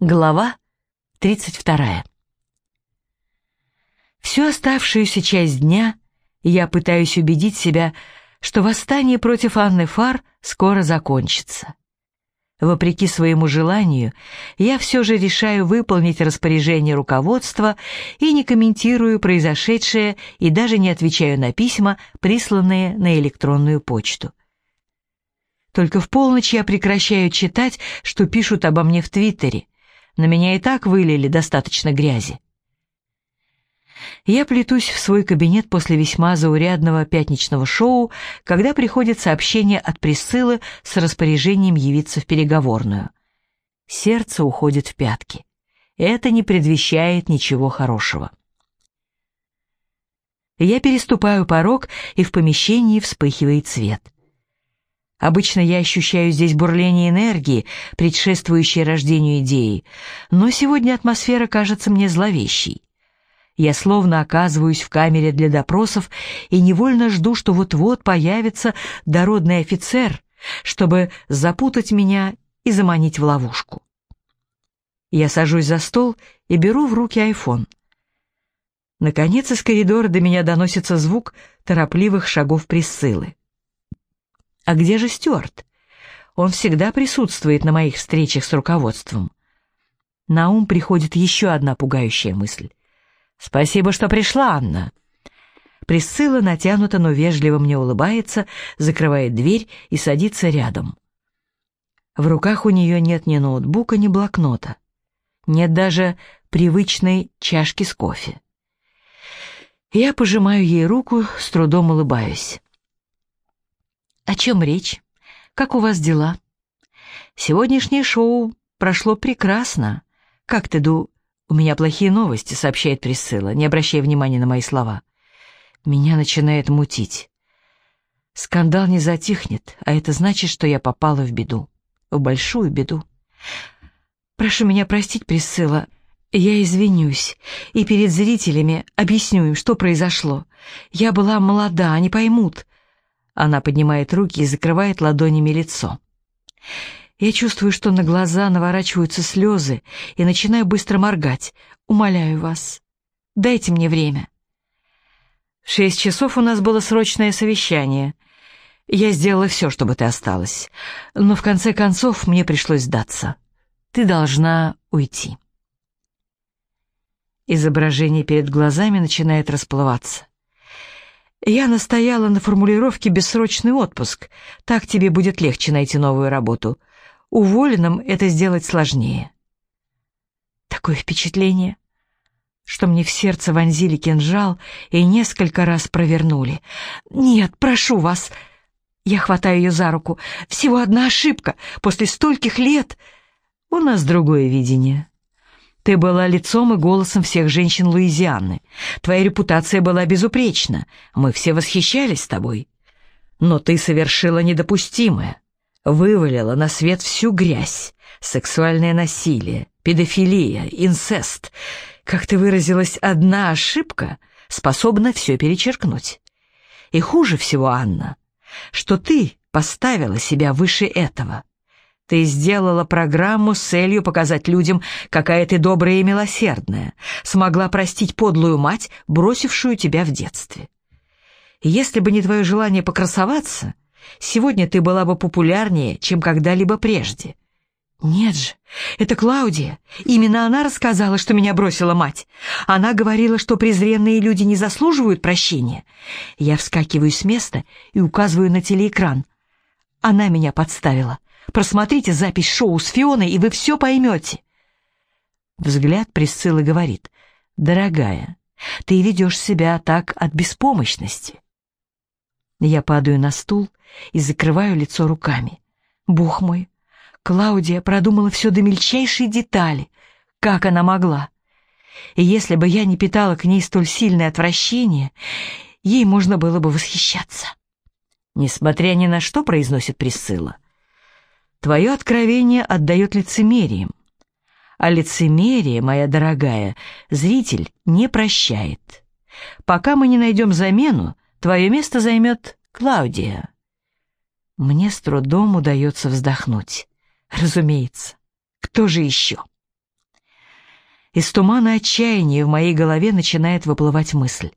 Глава 32. Всю оставшуюся часть дня я пытаюсь убедить себя, что восстание против Анны Фар скоро закончится. Вопреки своему желанию, я все же решаю выполнить распоряжение руководства и не комментирую произошедшее и даже не отвечаю на письма, присланные на электронную почту. Только в полночь я прекращаю читать, что пишут обо мне в Твиттере, на меня и так вылили достаточно грязи. Я плетусь в свой кабинет после весьма заурядного пятничного шоу, когда приходит сообщение от Присциллы с распоряжением явиться в переговорную. Сердце уходит в пятки. Это не предвещает ничего хорошего. Я переступаю порог, и в помещении вспыхивает свет. Обычно я ощущаю здесь бурление энергии, предшествующее рождению идеи, но сегодня атмосфера кажется мне зловещей. Я словно оказываюсь в камере для допросов и невольно жду, что вот-вот появится дородный офицер, чтобы запутать меня и заманить в ловушку. Я сажусь за стол и беру в руки айфон. Наконец из коридора до меня доносится звук торопливых шагов Присциллы. А где же Стюарт? Он всегда присутствует на моих встречах с руководством. На ум приходит еще одна пугающая мысль. «Спасибо, что пришла, Анна». Присцилла натянуто, но вежливо мне улыбается, закрывает дверь и садится рядом. В руках у нее нет ни ноутбука, ни блокнота. Нет даже привычной чашки с кофе. Я пожимаю ей руку, с трудом улыбаюсь. О чем речь? Как у вас дела? Сегодняшнее шоу прошло прекрасно. Как ты, Ду? У меня плохие новости, сообщает Присцилла, не обращая внимания на мои слова. Меня начинает мутить. Скандал не затихнет, а это значит, что я попала в беду. В большую беду. Прошу меня простить, Присцилла. Я извинюсь и перед зрителями объясню им, что произошло. Я была молода, они поймут. Она поднимает руки и закрывает ладонями лицо. Я чувствую, что на глаза наворачиваются слезы и начинаю быстро моргать. Умоляю вас, дайте мне время. В шесть часов у нас было срочное совещание. Я сделала все, чтобы ты осталась. Но в конце концов мне пришлось сдаться. Ты должна уйти. Изображение перед глазами начинает расплываться. Я настояла на формулировке «бессрочный отпуск». Так тебе будет легче найти новую работу. Уволенным это сделать сложнее. Такое впечатление, что мне в сердце вонзили кинжал и несколько раз провернули. «Нет, прошу вас!» Я хватаю ее за руку. «Всего одна ошибка. После стольких лет...» «У нас другое видение. Ты была лицом и голосом всех женщин Луизианы. Твоя репутация была безупречна. Мы все восхищались тобой. Но ты совершила недопустимое. Вывалила на свет всю грязь. Сексуальное насилие, педофилия, инцест. Как ты выразилась, одна ошибка способна все перечеркнуть. И хуже всего, Анна, что ты поставила себя выше этого. Ты сделала программу с целью показать людям, какая ты добрая и милосердная, смогла простить подлую мать, бросившую тебя в детстве. Если бы не твое желание покрасоваться, сегодня ты была бы популярнее, чем когда-либо прежде. Нет же, это Клаудия. Именно она рассказала, что меня бросила мать. Она говорила, что презренные люди не заслуживают прощения. Я вскакиваю с места и указываю на телеэкран. Она меня подставила. Просмотрите запись шоу с Фионой, и вы все поймете. Взгляд Присциллы говорит, «Дорогая, ты ведешь себя так от беспомощности». Я падаю на стул и закрываю лицо руками. Бог мой, Клаудия продумала все до мельчайшей детали. Как она могла? И если бы я не питала к ней столь сильное отвращение, ей можно было бы восхищаться. Несмотря ни на что, произносит Присцилла, — Твое откровение отдает лицемерием. А лицемерие, моя дорогая, зритель не прощает. Пока мы не найдем замену, твое место займет Клаудия. Мне с трудом удается вздохнуть. Разумеется, кто же еще? Из тумана отчаяния в моей голове начинает выплывать мысль.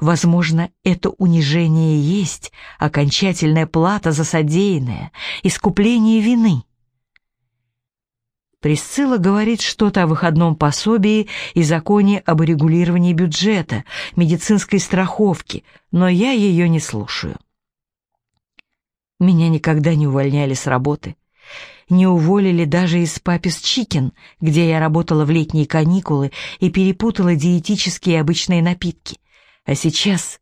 Возможно, это унижение есть окончательная плата за содеянное, искупление вины. Присцилла говорит что-то о выходном пособии и законе об урегулировании бюджета, медицинской страховке, но я ее не слушаю. Меня никогда не увольняли с работы. Не уволили даже из Папис Чикен, где я работала в летние каникулы и перепутала диетические и обычные напитки. А сейчас,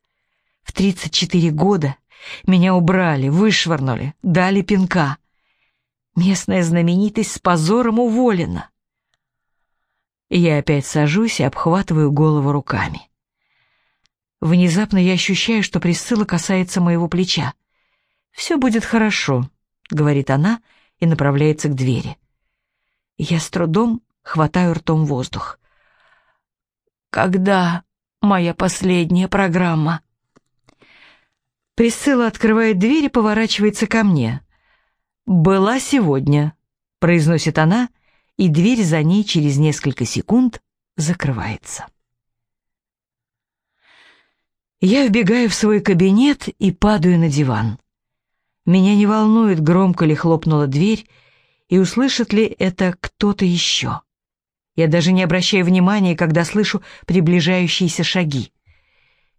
в 34 года, меня убрали, вышвырнули, дали пинка. Местная знаменитость с позором уволена. Я опять сажусь и обхватываю голову руками. Внезапно я ощущаю, что Присцилла касается моего плеча. «Все будет хорошо», — говорит она и направляется к двери. Я с трудом хватаю ртом воздух. «Когда моя последняя программа?» Присцилла открывает дверь и поворачивается ко мне. «Была сегодня», — произносит она, и дверь за ней через несколько секунд закрывается. Я вбегаю в свой кабинет и падаю на диван. Меня не волнует, громко ли хлопнула дверь, и услышит ли это кто-то еще. Я даже не обращаю внимания, когда слышу приближающиеся шаги.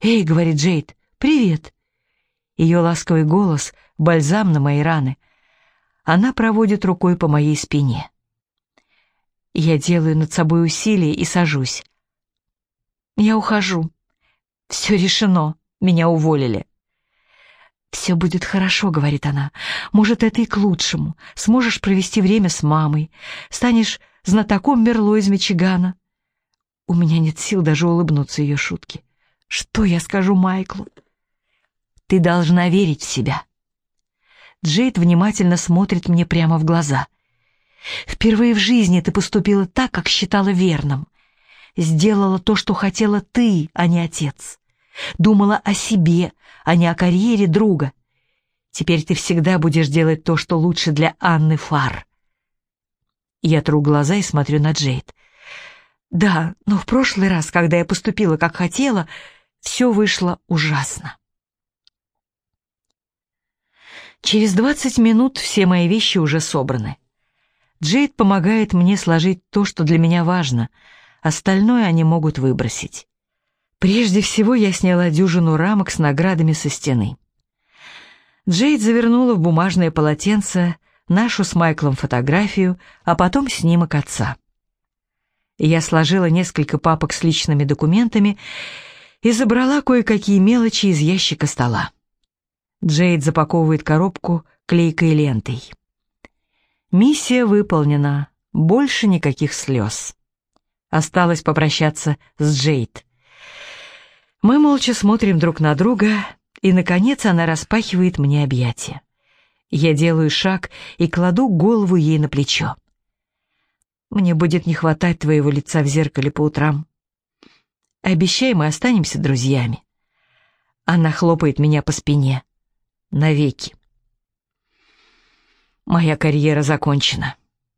«Эй», — говорит Джейд, — «привет». Ее ласковый голос — бальзам на мои раны. Она проводит рукой по моей спине. Я делаю над собой усилие и сажусь. Я ухожу. Все решено. Меня уволили. «Все будет хорошо», — говорит она. «Может, это и к лучшему. Сможешь провести время с мамой. Станешь знатоком Мерло из Мичигана». У меня нет сил даже улыбнуться ее шутке. «Что я скажу Майклу?» «Ты должна верить в себя». Джейд внимательно смотрит мне прямо в глаза. «Впервые в жизни ты поступила так, как считала верным. Сделала то, что хотела ты, а не отец. Думала о себе, а не о карьере друга. Теперь ты всегда будешь делать то, что лучше для Анны Фар». Я тру глаза и смотрю на Джейд. «Да, но в прошлый раз, когда я поступила, как хотела, все вышло ужасно». Через двадцать минут все мои вещи уже собраны. Джейд помогает мне сложить то, что для меня важно, остальное они могут выбросить. Прежде всего я сняла дюжину рамок с наградами со стены. Джейд завернула в бумажное полотенце нашу с Майклом фотографию, а потом снимок отца. Я сложила несколько папок с личными документами и забрала кое-какие мелочи из ящика стола. Джейд запаковывает коробку клейкой лентой. Миссия выполнена, больше никаких слез. Осталось попрощаться с Джейд. Мы молча смотрим друг на друга, и, наконец, она распахивает мне объятия. Я делаю шаг и кладу голову ей на плечо. Мне будет не хватать твоего лица в зеркале по утрам. Обещай, мы останемся друзьями. Она хлопает меня по спине навеки. Моя карьера закончена.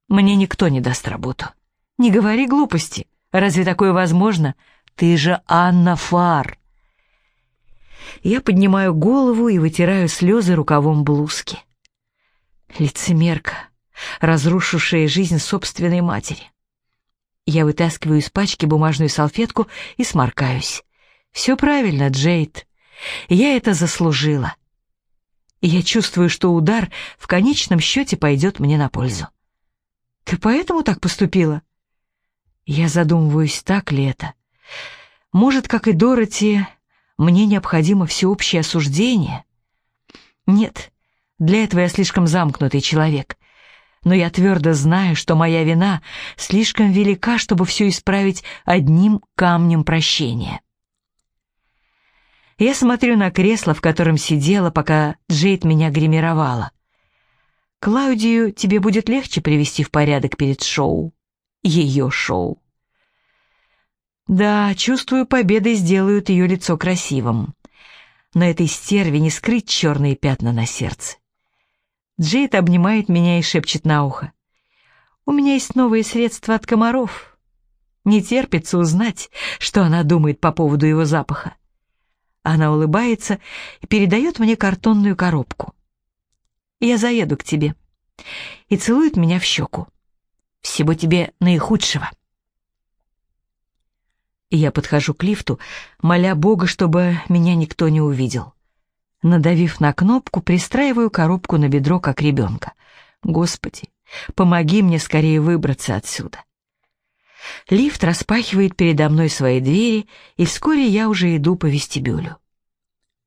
Мне никто не даст работу. Не говори глупости. Разве такое возможно? Ты же Анна Фар. Я поднимаю голову и вытираю слезы рукавом блузки. Лицемерка, разрушившая жизнь собственной матери. Я вытаскиваю из пачки бумажную салфетку и сморкаюсь. Все правильно, Джейд. Я это заслужила и я чувствую, что удар в конечном счете пойдет мне на пользу. Ты поэтому так поступила? Я задумываюсь, так ли это. Может, как и Дороти, мне необходимо всеобщее осуждение? Нет, для этого я слишком замкнутый человек. Но я твердо знаю, что моя вина слишком велика, чтобы все исправить одним камнем прощения. Я смотрю на кресло, в котором сидела, пока Джейд меня гримировала. Клаудию тебе будет легче привести в порядок перед шоу. Ее шоу. Да, чувствую, победы сделают ее лицо красивым. Но этой стерве не скрыть черные пятна на сердце. Джейд обнимает меня и шепчет на ухо. «У меня есть новые средства от комаров. Не терпится узнать, что она думает по поводу его запаха. Она улыбается и передает мне картонную коробку. «Я заеду к тебе» и целует меня в щеку. «Всего тебе наихудшего». Я подхожу к лифту, моля Бога, чтобы меня никто не увидел. Надавив на кнопку, пристраиваю коробку на бедро, как ребенка. Господи, помоги мне скорее выбраться отсюда. Лифт распахивает передо мной свои двери, и вскоре я уже иду по вестибюлю.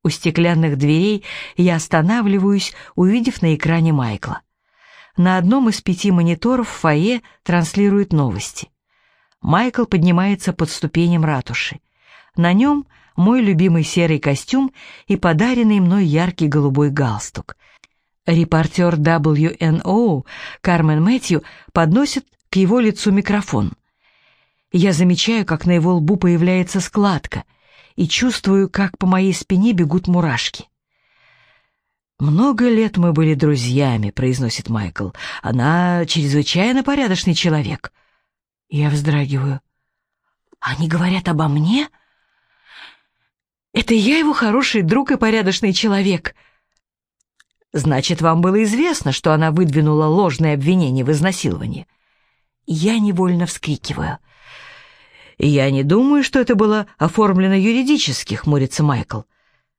У стеклянных дверей я останавливаюсь, увидев на экране Майкла. На одном из пяти мониторов в фойе транслируют новости. Майкл поднимается под ступенем ратуши. На нем мой любимый серый костюм и подаренный мной яркий голубой галстук. Репортер WNO Кармен Мэтью подносит к его лицу микрофон. Я замечаю, как на его лбу появляется складка, и чувствую, как по моей спине бегут мурашки. «Много лет мы были друзьями», — произносит Майкл. «Она чрезвычайно порядочный человек». Я вздрагиваю. «Они говорят обо мне?» «Это я его хороший друг и порядочный человек». «Значит, вам было известно, что она выдвинула ложное обвинение в изнасиловании?» Я невольно вскрикиваю. «Я не думаю, что это было оформлено юридически», — хмурится Майкл.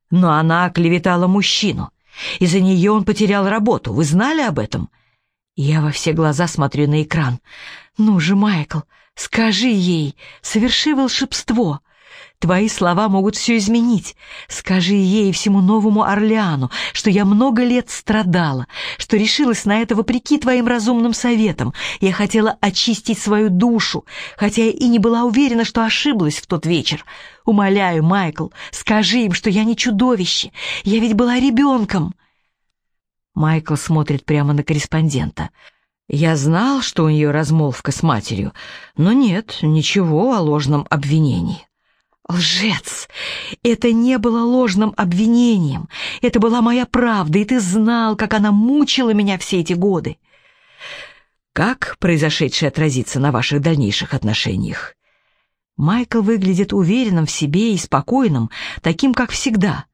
«Но она оклеветала мужчину. Из-за нее он потерял работу. Вы знали об этом?» Я во все глаза смотрю на экран. «Ну же, Майкл, скажи ей, соверши волшебство. Твои слова могут все изменить. Скажи ей и всему новому Орлеану, что я много лет страдала, что решилась на это вопреки твоим разумным советам. Я хотела очистить свою душу, хотя и не была уверена, что ошиблась в тот вечер. Умоляю, Майкл, скажи им, что я не чудовище. Я ведь была ребенком. Майкл смотрит прямо на корреспондента. Я знал, что у нее размолвка с матерью, но нет, ничего о ложном обвинении. Лжец! Это не было ложным обвинением. Это была моя правда, и ты знал, как она мучила меня все эти годы. Как произошедшее отразится на ваших дальнейших отношениях? Майкл выглядит уверенным в себе и спокойным, таким, как всегда.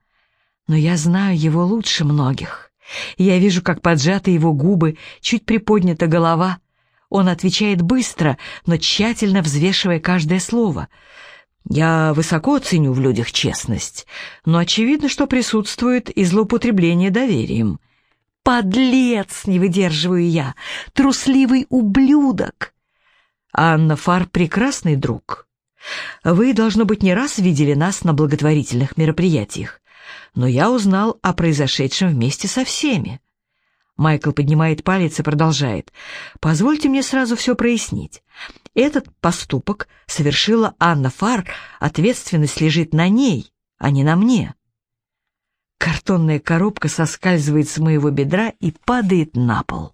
Но я знаю его лучше многих. Я вижу, как поджаты его губы, чуть приподнята голова. Он отвечает быстро, но тщательно взвешивая каждое слово — я высоко ценю в людях честность, но очевидно, что присутствует и злоупотребление доверием. «Подлец!» — не выдерживаю я. «Трусливый ублюдок!» Анна Фар — прекрасный друг. Вы, должно быть, не раз видели нас на благотворительных мероприятиях, но я узнал о произошедшем вместе со всеми. Майкл поднимает палец и продолжает. «Позвольте мне сразу все прояснить. Этот поступок совершила Анна Фар, ответственность лежит на ней, а не на мне». Картонная коробка соскальзывает с моего бедра и падает на пол.